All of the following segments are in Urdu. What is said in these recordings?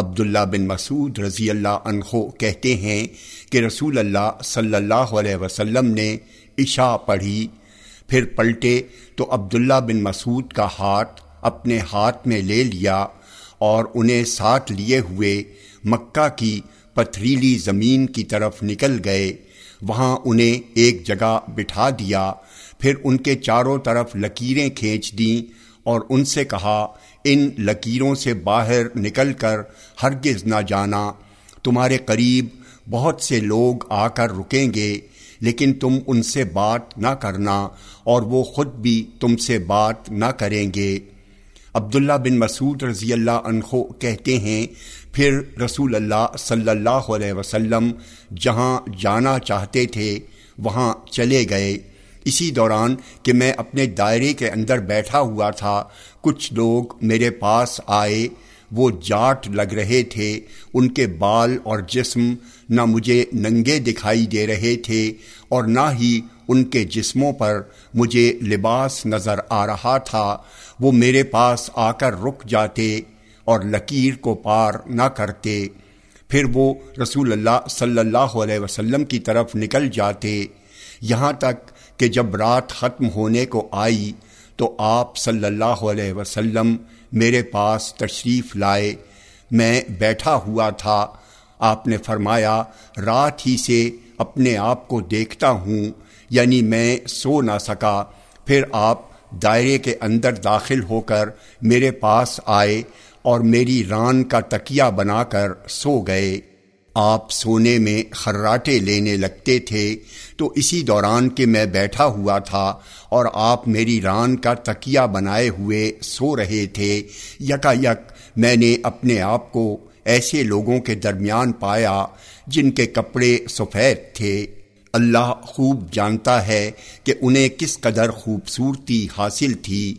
عبداللہ بن مسعود رضی اللہ عنہ کہتے ہیں کہ رسول اللہ صلی اللہ علیہ وسلم نے عشاء پڑھی، پھر پلٹے تو عبداللہ بن مسعود کا ہاتھ اپنے ہاتھ میں لے لیا اور انہیں ساتھ لیے ہوئے مکہ کی پتھریلی زمین کی طرف نکل گئے۔ وہاں انہیں ایک جگہ بٹھا دیا، پھر ان کے چاروں طرف لکیریں کھینچ دیں اور ان سے کہا، ان لکیروں سے باہر نکل کر ہرگز نہ جانا۔ تمہارے قریب بہت سے لوگ آ کر رکیں گے، لیکن تم ان سے بات نہ کرنا اور وہ خود بھی تم سے بات نہ کریں گے۔ عبداللہ بن مسعود رضی اللہ عنہ کہتے ہیں، پھر رسول اللہ صلی اللہ علیہ وسلم جہاں جانا چاہتے تھے، وہاں چلے گئے۔ اسی دوران کہ میں اپنے دائرے کے اندر بیٹھا ہوا تھا، کچھ لوگ میرے پاس آئے، وہ جاٹ لگ رہے تھے، ان کے بال اور جسم نہ مجھے ننگے دکھائی دے رہے تھے اور نہ ہی ان کے جسموں پر مجھے لباس نظر آ رہا تھا۔ وہ میرے پاس آ کر رک جاتے اور لکیر کو پار نہ کرتے۔ پھر وہ رسول اللہ صلی اللہ علیہ وسلم کی طرف نکل جاتے۔ یہاں تک کہ جب رات ختم ہونے کو آئی تو آپ صلی اللہ علیہ وسلم میرے پاس تشریف لائے۔ میں بیٹھا ہوا تھا۔ آپ نے فرمایا، رات ہی سے اپنے آپ کو دیکھتا ہوں یعنی میں سو نہ سکا۔ پھر آپ دائرے کے اندر داخل ہو کر میرے پاس آئے اور میری ران کا تکیہ بنا کر سو گئے۔ آپ سونے میں خراٹے لینے لگتے تھے، تو اسی دوران کہ میں بیٹھا ہوا تھا اور آپ میری ران کا تکیہ بنائے ہوئے سو رہے تھے۔ یکا یک میں نے اپنے آپ کو ایسے لوگوں کے درمیان پایا جن کے کپڑے سفید تھے۔ اللہ خوب جانتا ہے کہ انہیں کس قدر خوبصورتی حاصل تھی۔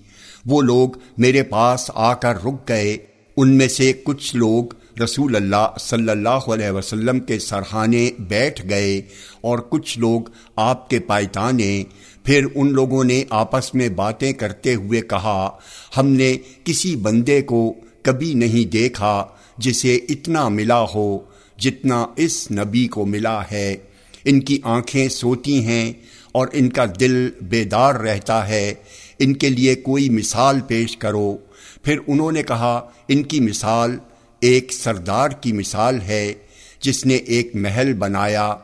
وہ لوگ میرے پاس آ کر رک گئے۔ ان میں سے کچھ لوگ رسول اللہ صلی اللہ علیہ وسلم کے سرحانے بیٹھ گئے اور کچھ لوگ آپ کے پائتانے، پھر ان لوگوں نے آپس میں باتیں کرتے ہوئے کہا، ہم نے کسی بندے کو کبھی نہیں دیکھا جسے اتنا ملا ہو جتنا اس نبی کو ملا ہے۔ ان کی آنکھیں سوتی ہیں اور ان کا دل بیدار رہتا ہے۔ ان کے لیے کوئی مثال پیش کرو۔ پھر انہوں نے کہا، ان کی مثال ایک سردار کی مثال ہے جس نے ایک محل بنایا،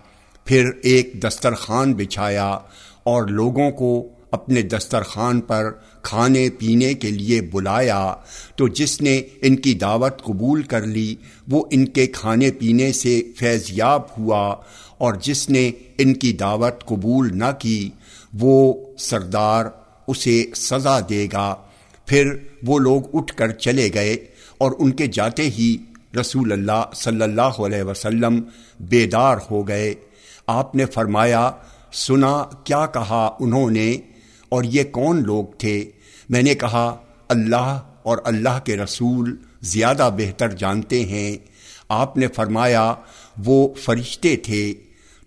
پھر ایک دسترخوان بچھایا اور لوگوں کو اپنے دسترخوان پر کھانے پینے کے لیے بلایا۔ تو جس نے ان کی دعوت قبول کر لی، وہ ان کے کھانے پینے سے فیضیاب ہوا اور جس نے ان کی دعوت قبول نہ کی، وہ سردار اسے سزا دے گا۔ پھر وہ لوگ اٹھ کر چلے گئے۔ اور ان کے جاتے ہی رسول اللہ صلی اللہ علیہ وسلم بیدار ہو گئے۔ آپ نے فرمایا، سنا، کیا کہا انہوں نے؟ اور یہ کون لوگ تھے؟ میں نے کہا، اللہ اور اللہ کے رسول زیادہ بہتر جانتے ہیں۔ آپ نے فرمایا، وہ فرشتے تھے۔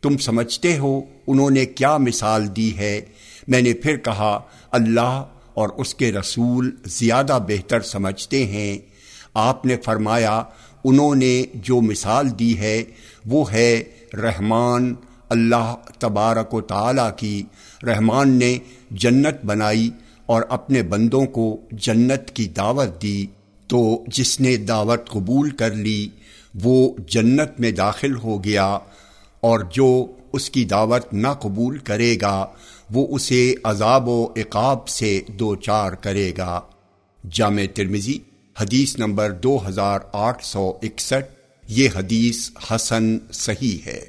تم سمجھتے ہو انہوں نے کیا مثال دی ہے؟ میں نے پھر کہا، اللہ اور اس کے رسول زیادہ بہتر سمجھتے ہیں۔ آپ نے فرمایا، انہوں نے جو مثال دی ہے، وہ ہے رحمان اللہ تبارک و تعالی کی۔ رحمان نے جنت بنائی اور اپنے بندوں کو جنت کی دعوت دی۔ تو جس نے دعوت قبول کر لی، وہ جنت میں داخل ہو گیا اور جو اس کی دعوت نہ قبول کرے گا، وہ اسے عذاب و عقاب سے دو چار کرے گا۔ جامع ترمزی حدیث نمبر دو ہزار آٹھ سو اکسٹھ یہ حدیث حسن صحیح ہے۔